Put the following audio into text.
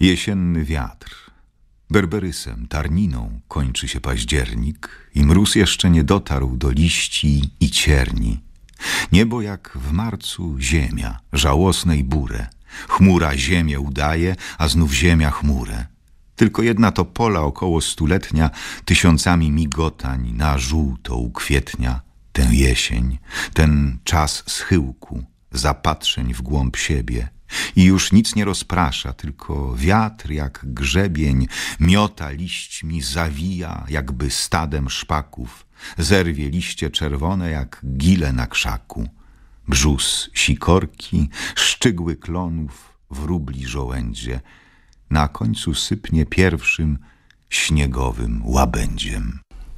Jesienny wiatr. Berberysem, tarniną kończy się październik i mróz jeszcze nie dotarł do liści i cierni. Niebo jak w marcu ziemia, żałosnej burę. Chmura ziemię udaje, a znów ziemia chmurę. Tylko jedna to pola około stuletnia tysiącami migotań na żółto ukwietnia tę jesień, ten czas schyłku, zapatrzeń w głąb siebie. I już nic nie rozprasza, tylko wiatr jak grzebień miota liśćmi, zawija jakby stadem szpaków, zerwie liście czerwone jak gile na krzaku. Brzus sikorki, szczygły klonów, wróbli żołędzie, na końcu sypnie pierwszym śniegowym łabędziem.